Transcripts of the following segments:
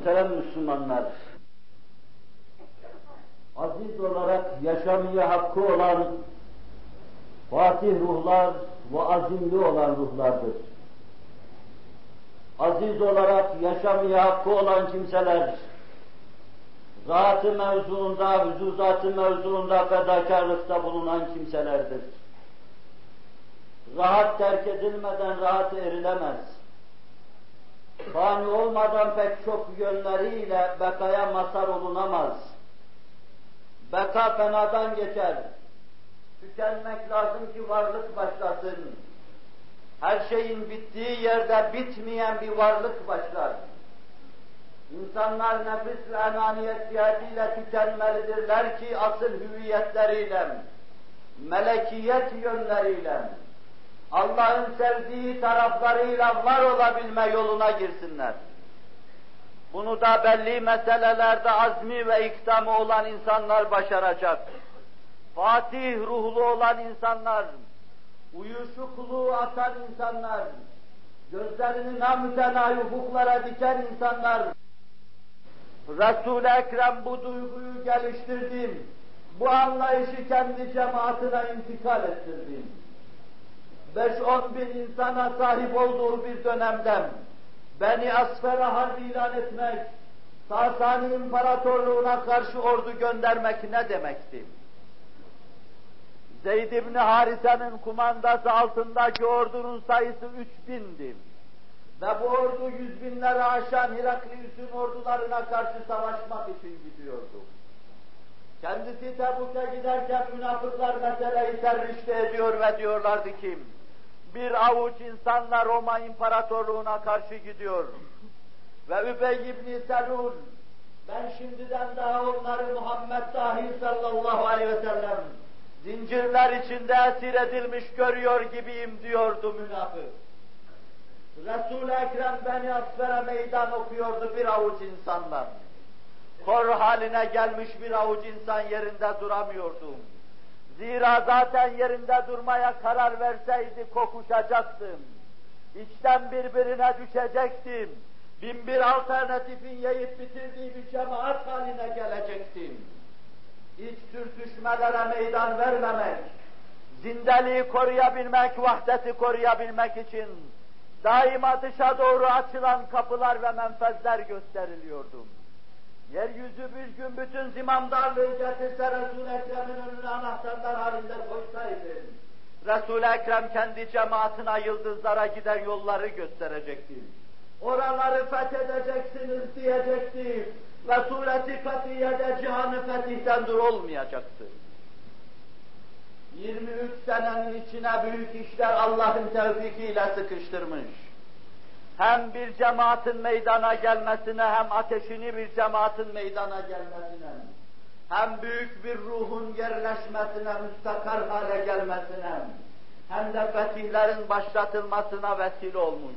Muhterem Müslümanlar, aziz olarak yaşamaya hakkı olan fatih ruhlar ve azimli olan ruhlardır. Aziz olarak yaşamaya hakkı olan kimseler, zatı mevzuunda, vücuzatı mevzuunda fedakarlıkta bulunan kimselerdir. Rahat terk edilmeden rahat erilemez fani olmadan pek çok yönleriyle bekaya mazhar olunamaz. Beka fenadan geçer. Tükenmek lazım ki varlık başlasın. Her şeyin bittiği yerde bitmeyen bir varlık başlar. İnsanlar nefis ve enaniyet cihetiyle tükenmelidirler ki asıl hüviyetleriyle, melekiyet yönleriyle, Allah'ın sevdiği taraflarıyla var olabilme yoluna girsinler. Bunu da belli meselelerde azmi ve ikdamı olan insanlar başaracak. Fatih ruhlu olan insanlar, uyuşukluğu atan insanlar, gözlerini namütenayi hukuklara diken insanlar, Resul-i Ekrem bu duyguyu geliştirdim, bu anlayışı kendi cemaatine intikal ettirdim. 5-10 bin insana sahip olduğu bir dönemden Beni Asfer'a harbi ilan etmek, Sasani İmparatorluğuna karşı ordu göndermek ne demekti? Zeyd İbni Harise'nin kumandası altındaki ordunun sayısı üç bindi. Ve bu ordu yüz binleri aşan Heraklius'un ordularına karşı savaşmak için gidiyordu. Kendisi Tebuk'a giderken münafıklar meseleyi serrişte ediyor ve diyorlardı ki, bir avuç insanla Roma İmparatorluğuna karşı gidiyor. Ve Übey ibn Selul, ben şimdiden daha onları Muhammed dahi sallallahu aleyhi ve sellem zincirler içinde esir edilmiş görüyor gibiyim diyordu münafık. Resul-i Ekrem beni asfere meydan okuyordu bir avuç insanlar. Kor haline gelmiş bir avuç insan yerinde duramıyordum. Zira zaten yerinde durmaya karar verseydi kokuşacaktım. İçten birbirine düşecektim. Bin bir alternatifin yiyip bitirdiği bir cemaat haline gelecektim. İç sürtüşmelere meydan vermemek, zindeliği koruyabilmek, vahdeti koruyabilmek için daima dışa doğru açılan kapılar ve menfezler gösteriliyordum. Yeryüzü bir gün bütün zimamdarlığı getirse Resul-i Ekrem'in önüne anahtarlar halinde koysaydı, Resul-i Ekrem kendi cemaatine yıldızlara giden yolları gösterecekti. Oraları fethedeceksiniz diyecekti ve sureti katiyede cihanı fetihten dur olmayacaktı. 23 senenin içine büyük işler Allah'ın tevfikiyle sıkıştırmış hem bir cemaatin meydana gelmesine, hem ateşini bir cemaatin meydana gelmesine, hem büyük bir ruhun yerleşmesine, müstakar hale gelmesine, hem de fetihlerin başlatılmasına vesile olmuş.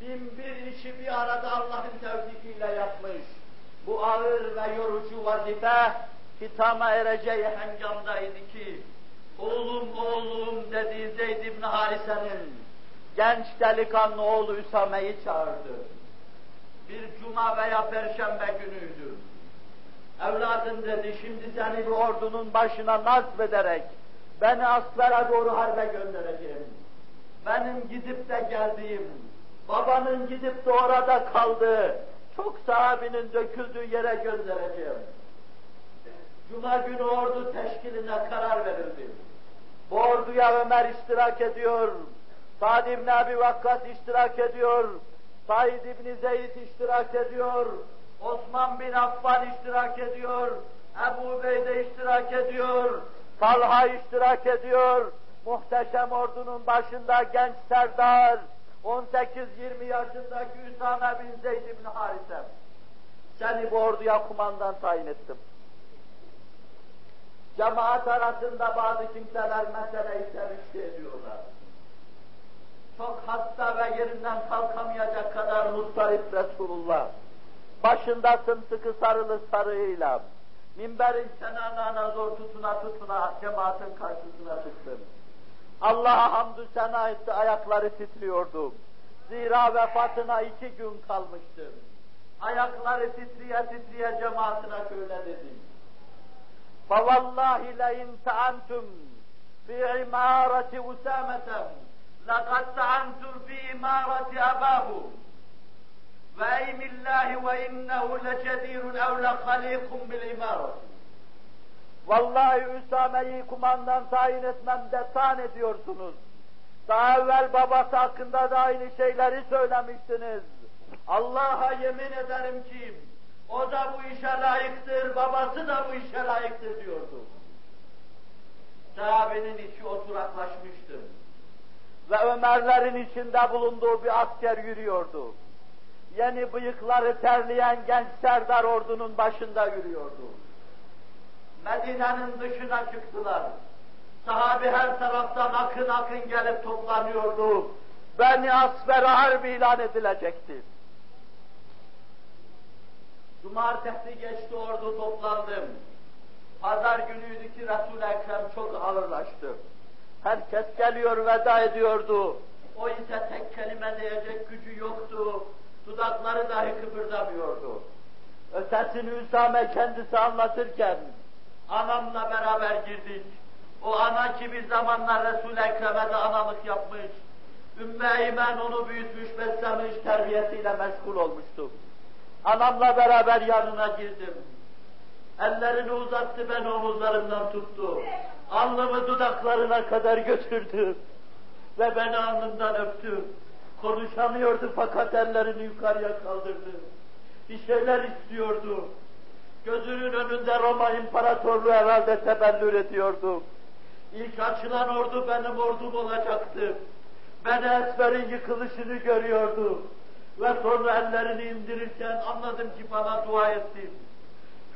Bin bir işi bir arada Allah'ın tevfikiyle yapmış. Bu ağır ve yorucu vazife hitama ereceği hengamdaydı ki, oğlum oğlum dediği Zeyd ibn Harise'nin genç delikanlı oğlu Üsame'yi çağırdı. Bir cuma veya perşembe günüydü. Evladım dedi, şimdi seni bir ordunun başına nasip ederek beni Asfer'e doğru harbe göndereceğim. Benim gidip de geldiğim, babanın gidip de orada kaldığı, çok sahabinin döküldüğü yere göndereceğim. Cuma günü ordu teşkiline karar verildi. Bu orduya Ömer iştirak ediyor, Sa'd ibn Abi Vakkas iştirak ediyor, Said ibn Zeyd iştirak ediyor, Osman bin Affan iştirak ediyor, Ebu Beyde iştirak ediyor, Talha iştirak ediyor, muhteşem ordunun başında genç serdar, 18-20 yaşındaki Üsame bin Zeyd ibn Harise. Seni bu orduya kumandan tayin ettim. Cemaat arasında bazı kimseler meseleyi serişte ediyorlar çok hasta ve yerinden kalkamayacak kadar mustarip Resulullah. Başında sımsıkı sarılı sarığıyla, minberin kenarına zor tutuna tutuna cemaatin karşısına çıktım. Allah'a hamdü sena etti, ayakları titriyordu. Zira vefatına iki gün kalmıştı. ayakları titriye titriye cemaatine şöyle dedi. فَوَاللّٰهِ لَاِنْ تَعَنْتُمْ فِي عِمَارَةِ اُسَامَةً لَقَدْ تَعَنْتُمْ فِي عِمَارَةِ أَبَاهُ وَاَيْمِ اللّٰهِ وَاِنَّهُ لَجَدِيرٌ اَوْ لَخَلِيقٌ بِالْعِمَارَةِ Vallahi Üsame'yi kumandan tayin etmemde tan ediyorsunuz. Daha evvel babası hakkında da aynı şeyleri söylemiştiniz. Allah'a yemin ederim ki o da bu işe layıktır, babası da bu işe layıktır diyordu. Sahabenin içi oturaklaşmıştı. Ve Ömerlerin içinde bulunduğu bir asker yürüyordu. Yeni bıyıkları terleyen genç serdar ordunun başında yürüyordu. Medine'nin dışına çıktılar. Sahabi her taraftan akın akın gelip toplanıyordu. Beni asfer harbi ilan edilecekti. Cumartesi geçti ordu toplandım. Pazar günüydü ki Resul-i Ekrem çok ağırlaştı. Herkes geliyor veda ediyordu. O ise tek kelime diyecek gücü yoktu. Dudakları dahi kıpırdamıyordu. Ötesini Üsame kendisi anlatırken anamla beraber girdik. O ana ki bir zamanlar Resul-i Ekrem'e de analık yapmış. Ümmü Eymen onu büyütmüş, beslemiş, terbiyesiyle meşgul olmuştu. Anamla beraber yanına girdim. Ellerini uzattı, ben omuzlarımdan tuttu. Alnımı dudaklarına kadar götürdü. Ve beni alnımdan öptü. Konuşamıyordu fakat ellerini yukarıya kaldırdı. Bir şeyler istiyordu. Gözünün önünde Roma İmparatorluğu herhalde tebellür ediyordu. İlk açılan ordu benim ordum olacaktı. Ben Esmer'in yıkılışını görüyordu. Ve sonra ellerini indirirken anladım ki bana dua etti.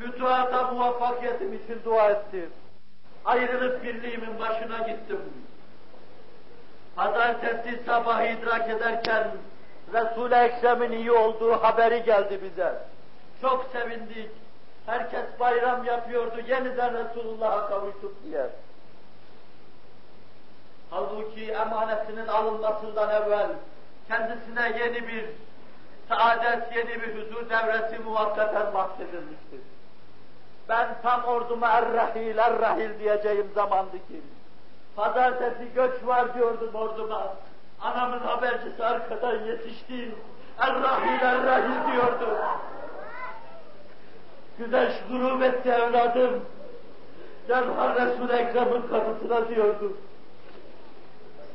Fütuhata muvaffakiyetim için dua etti. Ayrılık birliğimin başına gittim. Pazartesi sabahı idrak ederken Resul-i Ekrem'in iyi olduğu haberi geldi bize. Çok sevindik. Herkes bayram yapıyordu. Yeniden Resulullah'a kavuştuk diye. Halbuki emanetinin alınmasından evvel kendisine yeni bir saadet, yeni bir huzur devresi muvakkaten bahsedilmiştir. Ben tam orduma er-rahil, er-rahil diyeceğim zamandı ki. Pazartesi göç var diyordum orduma. Anamın habercisi arkadan yetişti. Er-rahil, er-rahil diyordu. Güneş grup etti evladım. Derhal Resul-i Ekrem'in kapısına diyordu.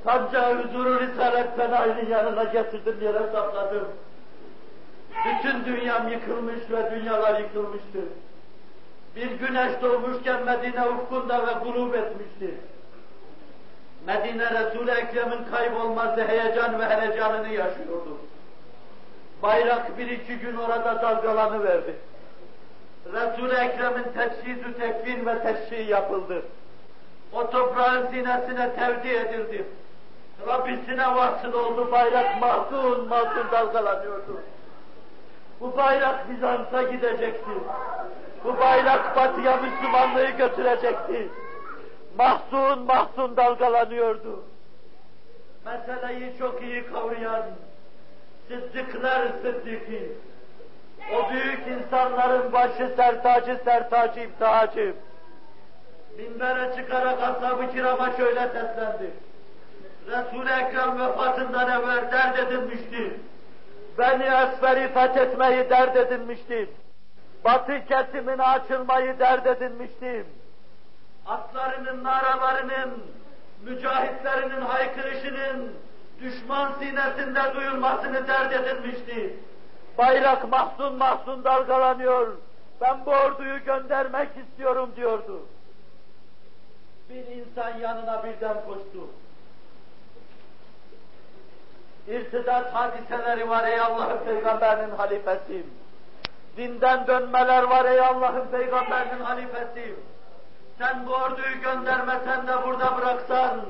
Sancağı huzuru Risaletten aynı yanına getirdim yere sakladım. Bütün dünyam yıkılmış ve dünyalar yıkılmıştı. Bir güneş doğmuşken Medine ufkunda ve grup etmişti. Medine Resul-i Ekrem'in kaybolması heyecan ve heyecanını yaşıyordu. Bayrak bir iki gün orada dalgalanı verdi. Resul-i Ekrem'in teşhis tekvin ve teşhis yapıldı. O toprağın sinesine tevdi edildi. Rabbisine vasıl oldu, bayrak mahzun mahzun dalgalanıyordu. Bu bayrak Bizans'a gidecekti. Bu bayrak batıya Müslümanlığı götürecekti. Mahzun mahzun dalgalanıyordu. Meseleyi çok iyi kavrayan Sıddıklar Sıddıkı, o büyük insanların başı sertacı sertacı iptihacı, minbere çıkarak ashab-ı kirama şöyle seslendi. Resul-i Ekrem vefatından evvel dert edinmişti. Beni Esfer'i fethetmeyi dert edinmiştim. Batı kesimine açılmayı dert edinmiştim. Atlarının naralarının, mücahitlerinin haykırışının düşman sinesinde duyulmasını dert edinmişti. Bayrak mahzun mahzun dalgalanıyor. Ben bu orduyu göndermek istiyorum diyordu. Bir insan yanına birden koştu. İrtidat hadiseleri var ey Allah'ın peygamberinin halifesi. Dinden dönmeler var ey Allah'ın peygamberinin halifesi. Sen bu orduyu göndermesen de burada bıraksan.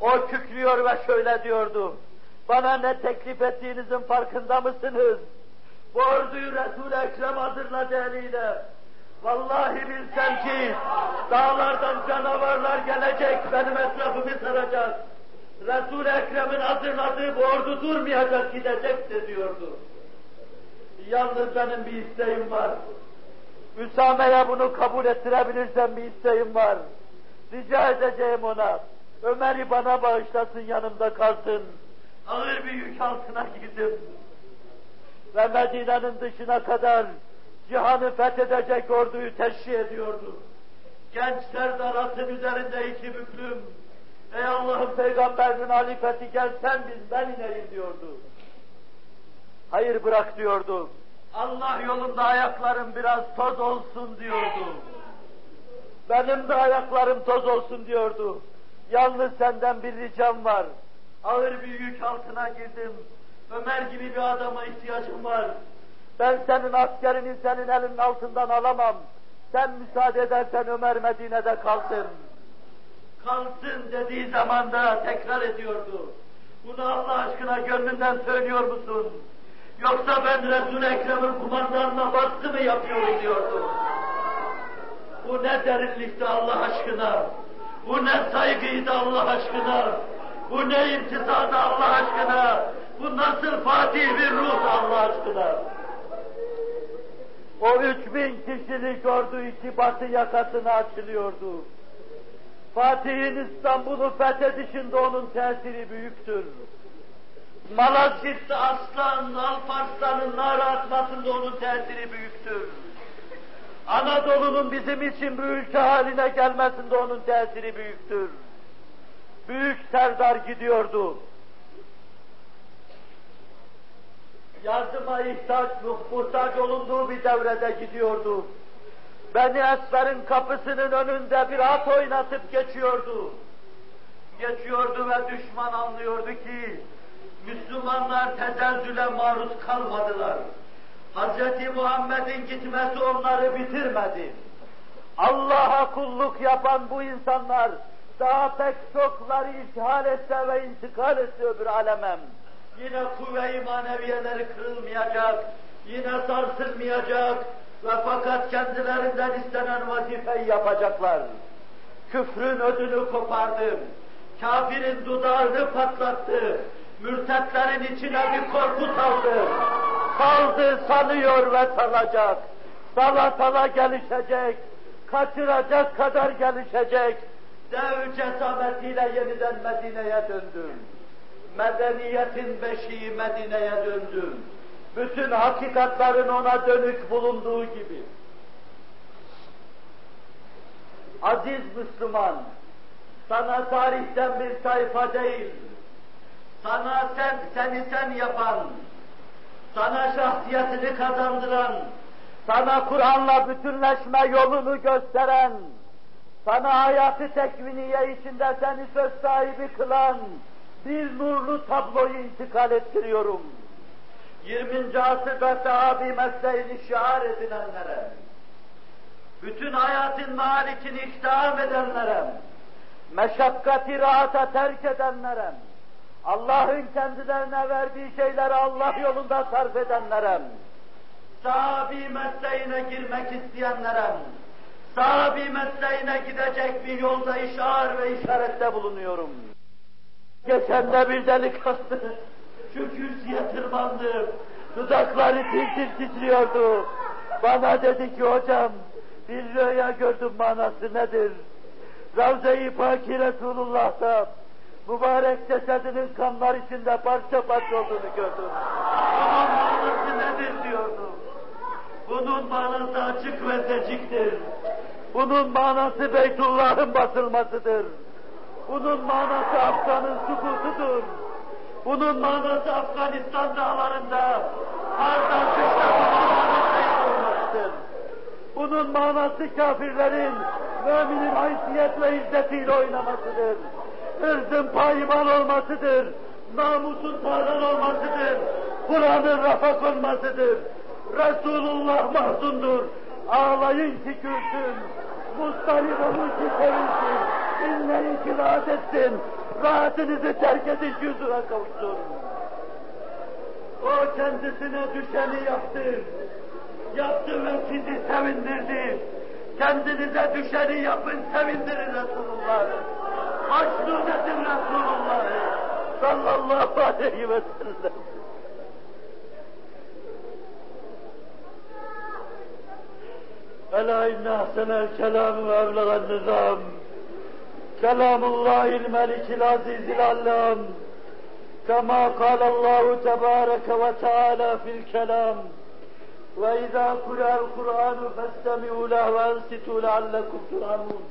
O kükrüyor ve şöyle diyordu. Bana ne teklif ettiğinizin farkında mısınız? Bu orduyu Resul-i Ekrem hazırladı eliyle. Vallahi bilsem ki dağlardan canavarlar gelecek, benim etrafımı saracak. Resul-i Ekrem'in hazırladığı bu ordu durmayacak, gidecektir diyordu. Yalnız benim bir isteğim var. Üsame'ye bunu kabul ettirebilirsen bir isteğim var. Rica edeceğim ona. Ömer'i bana bağışlasın yanımda kalsın. Ağır bir yük altına girdim. Ve Medine'nin dışına kadar cihanı fethedecek orduyu teşhi ediyordu. Genç Serdar atın üzerinde iki büklüm. Ey Allah'ın peygamberinin halifeti gel sen bin ben ineyim diyordu. Hayır bırak diyordu. Allah yolunda ayaklarım biraz toz olsun diyordu. Benim de ayaklarım toz olsun diyordu. Yalnız senden bir ricam var. Ağır bir yük altına girdim. Ömer gibi bir adama ihtiyacım var. Ben senin askerini senin elinin altından alamam. Sen müsaade edersen Ömer Medine'de kalsın. Kalsın dediği zaman da tekrar ediyordu. Bunu Allah aşkına gönlünden söylüyor musun? Yoksa ben Resul-i Ekrem'in kumandanına baskı mı yapıyorum diyordu. Bu ne derinlikti Allah aşkına. Bu ne saygıydı Allah aşkına. Bu ne imtisadı Allah aşkına. Bu nasıl fatih bir ruh Allah aşkına. O üç bin kişilik ordu iki batı yakasına açılıyordu. Fatih'in İstanbul'u fethedişinde onun tesiri büyüktür. Malazgirt'te aslan, Alparslan'ın nara atmasında onun tesiri büyüktür. Anadolu'nun bizim için bir ülke haline gelmesinde onun tesiri büyüktür. Büyük Serdar gidiyordu. Yardıma ihtiyaç, muhtaç olunduğu bir devrede gidiyordu. Beni Esmer'in kapısının önünde bir at oynatıp geçiyordu. Geçiyordu ve düşman anlıyordu ki Müslümanlar tezelzüle maruz kalmadılar. Hz. Muhammed'in gitmesi onları bitirmedi. Allah'a kulluk yapan bu insanlar daha pek çokları işhal etse ve intikal etse öbür alemem. Yine kuvve-i maneviyeleri kırılmayacak, yine sarsılmayacak ve fakat kendilerinden istenen vazifeyi yapacaklar. Küfrün ödünü kopardı, kafirin dudağını patlattı, mürtetlerin içine bir korku saldı. Saldı, sanıyor ve salacak. Sala sala gelişecek, kaçıracak kadar gelişecek. Dev cesametiyle yeniden Medine'ye döndü. Medeniyetin beşiği Medine'ye döndü. Bütün hakikatların ona dönük bulunduğu gibi. Aziz Müslüman, sana tarihten bir sayfa değil, sana sen, seni sen yapan, sana şahsiyetini kazandıran, sana Kur'an'la bütünleşme yolunu gösteren, sana hayatı tekviniye içinde seni söz sahibi kılan bir nurlu tabloyu intikal ettiriyorum. 20. asırda sahabi mesleğini şiar edilenlere, bütün hayatın malikini iktidam edenlere, meşakkati rahata terk edenlere, Allah'ın kendilerine verdiği şeyleri Allah yolunda sarf edenlere, sahabi mesleğine girmek isteyenlere, sahabi mesleğine gidecek bir yolda işar ve işarette bulunuyorum. Geçen de bir delikanlı şu kürsüye tırmandı, dudakları tir tir titriyordu. Bana dedi ki hocam, bir rüya gördüm manası nedir? Ravza-i Paki Resulullah'ta mübarek cesedinin kanlar içinde parça parça olduğunu gördüm. Bunun manası nedir diyordu. Bunun manası açık ve seçiktir. Bunun manası Beytullah'ın basılmasıdır. Bunun manası Afgan'ın sukutudur. Bunun manası Afganistan dağlarında kardan kışta. Bunun manası kafirlerin müminin haysiyet ve izzetiyle oynamasıdır. Irzın payman olmasıdır. Namusun talan olmasıdır. Kur'an'ın rafa konmasıdır. Resulullah mahzundur. Ağlayın ki gülsün. Mustarip olun ki sevinsin. Dinleyin ki rahat etsin. Rahatınızı terk edin ki huzura kavuşsun. O kendisine düşeni yaptı. Yaptı ve sizi sevindirdi. Kendinize düşeni yapın, sevindirin Resulullah. Hoşnut edin Resulullah. Sallallahu aleyhi ve sellem. ألا إن أحسن الكلام وأبلغ النظام كلام الله الملك العزيز العلام كما قال الله تبارك وتعالى في الكلام وإذا قرأ القرآن فاستمعوا له وأنصتوا لعلكم ترحمون